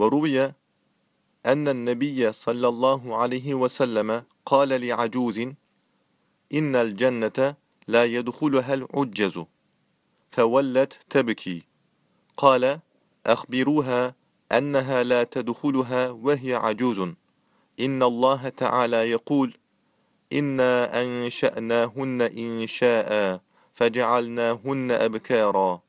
وروي أن النبي صلى الله عليه وسلم قال لعجوز إن الجنة لا يدخلها العجز فولت تبكي. قال أخبروها أنها لا تدخلها وهي عجوز. إن الله تعالى يقول إنا أنشأناهن إنشاء فجعلناهن أبكارا.